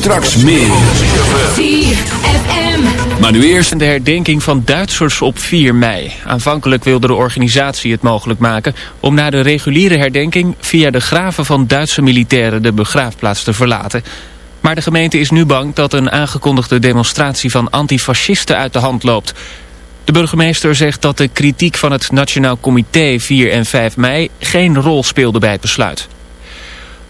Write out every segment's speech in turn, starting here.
Straks meer. Maar nu eerst de herdenking van Duitsers op 4 mei. Aanvankelijk wilde de organisatie het mogelijk maken... om na de reguliere herdenking via de graven van Duitse militairen... de begraafplaats te verlaten. Maar de gemeente is nu bang dat een aangekondigde demonstratie van antifascisten uit de hand loopt... De burgemeester zegt dat de kritiek van het Nationaal Comité 4 en 5 mei geen rol speelde bij het besluit.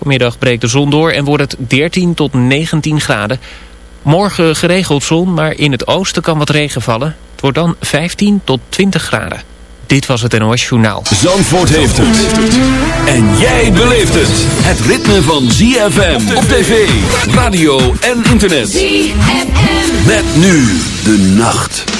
Vanmiddag breekt de zon door en wordt het 13 tot 19 graden. Morgen geregeld zon, maar in het oosten kan wat regen vallen. Het wordt dan 15 tot 20 graden. Dit was het NOS Journaal. Zandvoort heeft het. En jij beleeft het. Het ritme van ZFM op tv, radio en internet. ZFM. Met nu de nacht.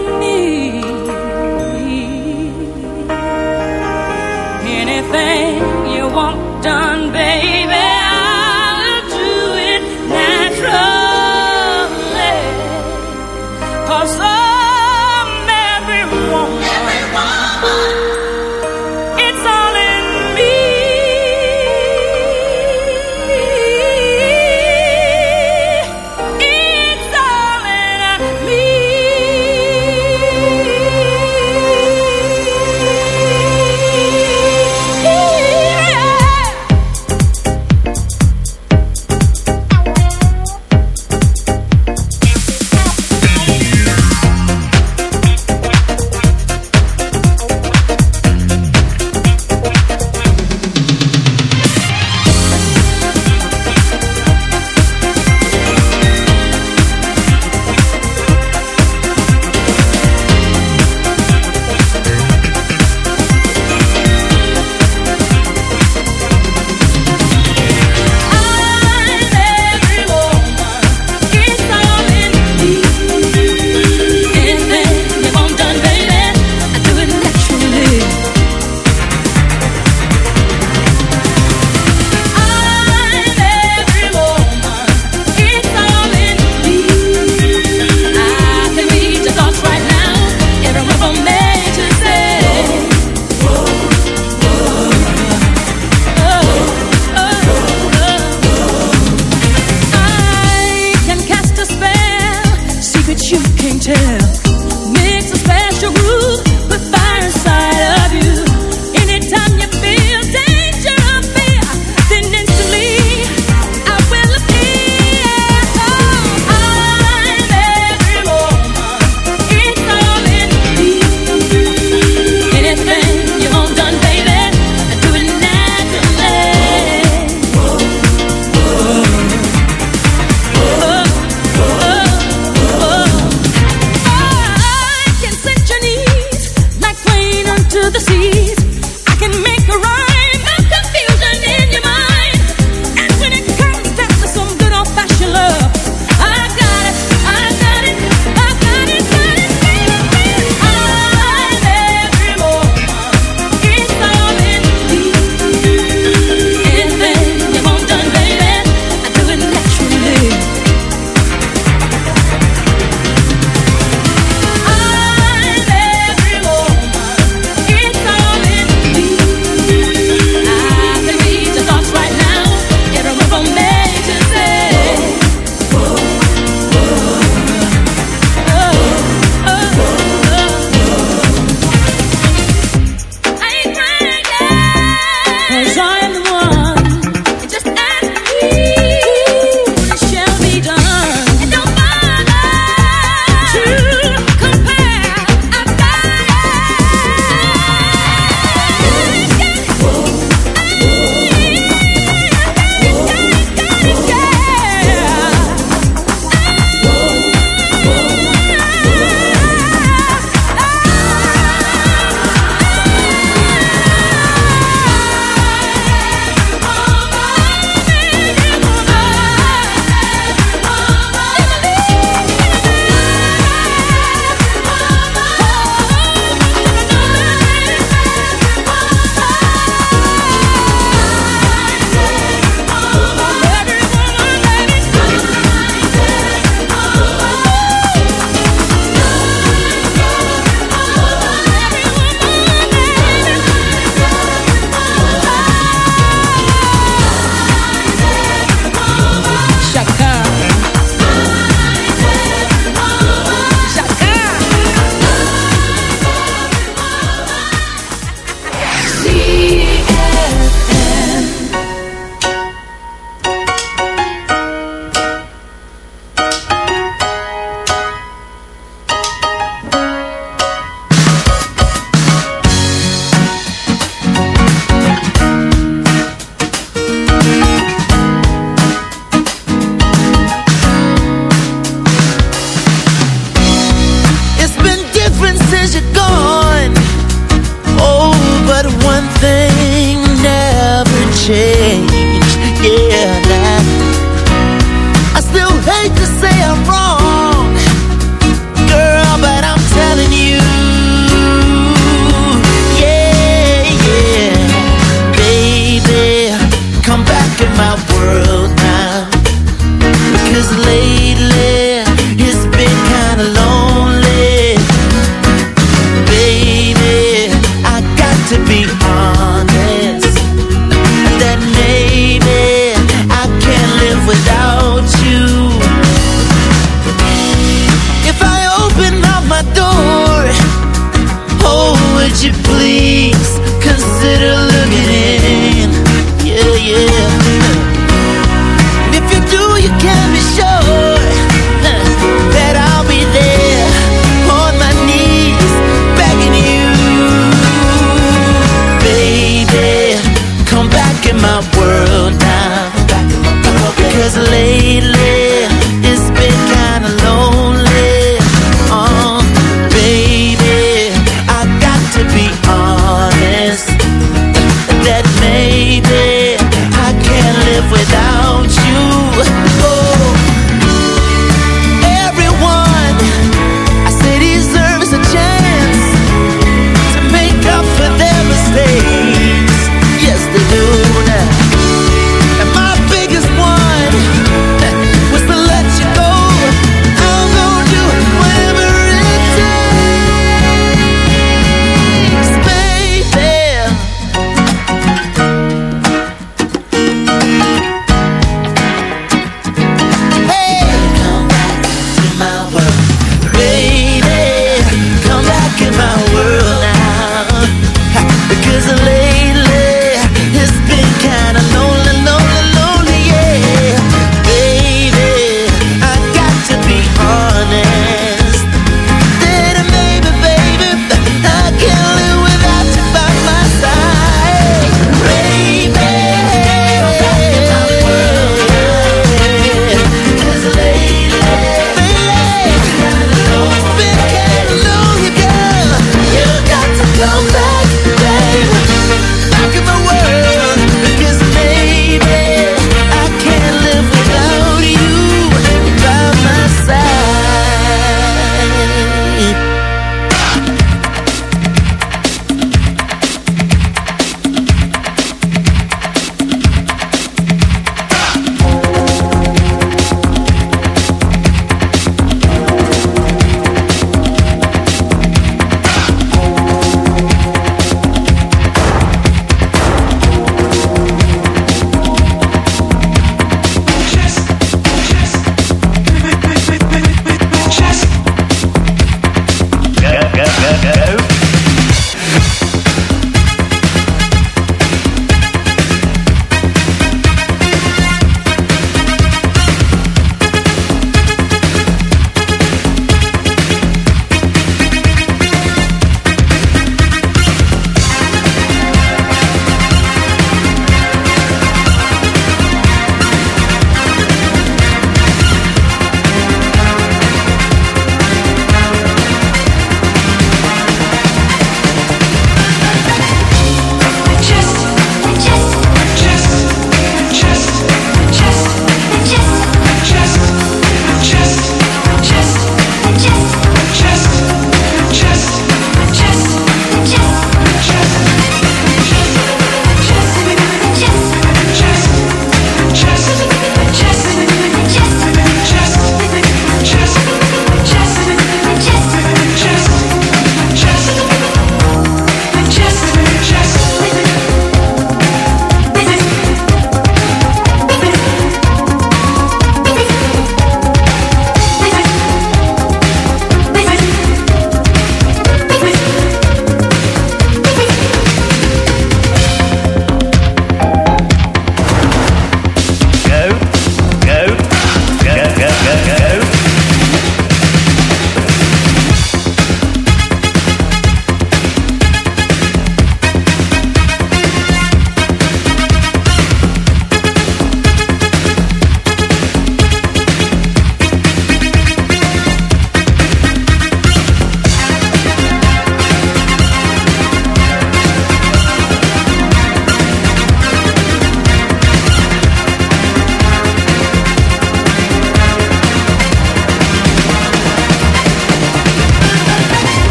world now. Because lately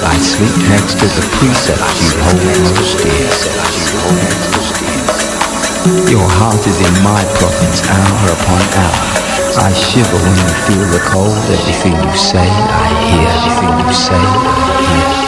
Thy sweet text is a precept you hold most dear. Your heart is in my province hour upon hour. I shiver when you feel the cold. Everything you say, I hear. Everything you say, I hear.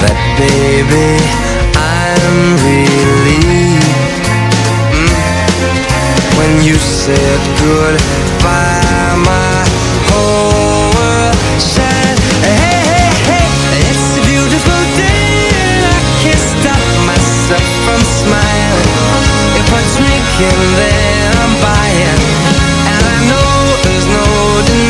That baby I'm relieved mm. When you said goodbye My whole world shined Hey, hey, hey It's a beautiful day And I can't stop myself from smiling If I'm drinking then I'm buying And I know there's no denying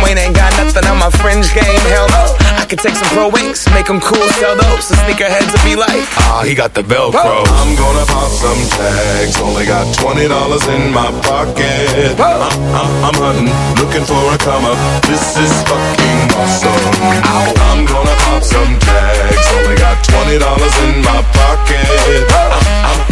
Wayne ain't got nothing on my fringe game. Hell no. I could take some pro wings, make them cool, sell those. The sneakerheads will be like, ah, he got the Velcro. I'm gonna pop some tags. Only got twenty dollars in my pocket. I'm, I'm, uh, uh, I'm hunting, looking for a come up. This is fucking awesome. I'm gonna pop some tags. Only got twenty dollars in my pocket. I'm,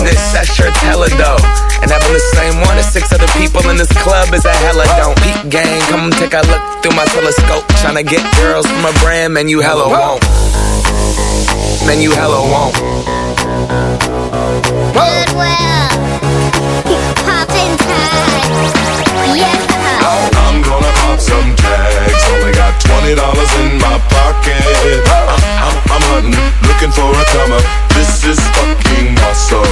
That shirt's hella dope. And having the same one as six other people in this club is a hella don't. Peak gang, come take a look through my telescope. Tryna get girls from a brand, man, you hella won't. Man, you hella won't. Goodwill. Poppin' tags. Yes, oh. I'm gonna pop some tags. Only got twenty dollars in my pocket. I'm, I'm, I'm hunting, looking for a come up. This is fucking awesome.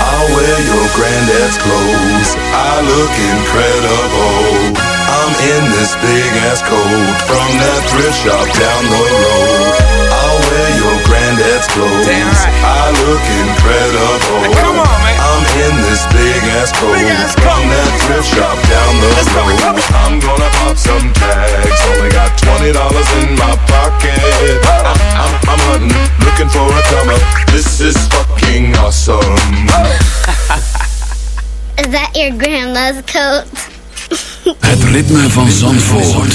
I'll wear your granddad's clothes. I look incredible. I'm in this big ass coat from that thrift shop down the road. I'll wear your granddad's clothes. Right. I look incredible. Big ass coat ass from coat. that thrift shop down the Let's road. come on. I'm gonna pop some tags. Only got twenty dollars in my pocket. I'm, I'm, I'm hunting, looking for a come up. This is fucking awesome. Is that your grandma's coat? Het ritme van Zandvoort.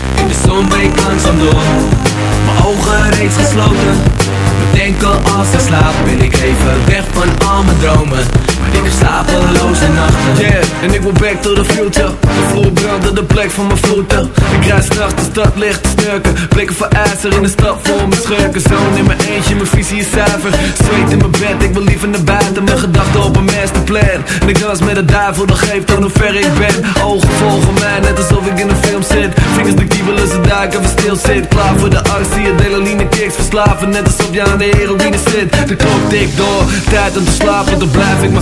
De zon breekt langzaam door. Mijn ogen reeds gesloten. Bedenken als ik slaap Ben ik even weg van al mijn dromen ik heb slapeloze nachten. Yeah, en ik wil back to the future. De vloer brandde de plek van mijn voeten. Ik rijd straks de stad licht te snurken Blikken voor ijzer in de stad voor mijn schurken. Zoon in mijn eentje, mijn visie is zuiver. Zweet in mijn bed, ik wil liever naar buiten. Mijn gedachten op een masterplan. En ik dans met de duivel, dat geeft aan hoe ver ik ben. Ogen volgen mij, net alsof ik in een film zit. Vingers de kiebelen, ze duiken, we stil zit. Klaar voor de arts, zie je delaline kicks. Verslaven, net alsof je aan de heroïne zit. De klok tikt door, tijd om te slapen Dan blijf ik maar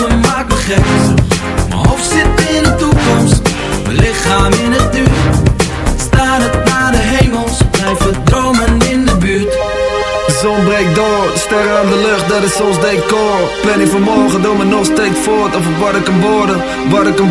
Gedachten maken me gek. Mijn hoofd zit in de toekomst Mijn lichaam in het nu. Staan het naar de hemels Blijven dromen in de buurt. De zon breekt door, sterren aan de lucht, dat is ons decor. Planning van morgen, doe me nog steeds voort Over wat ik kan worden, wat ik kan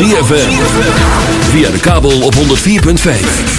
ZFM. Via de kabel op 104.5. En in de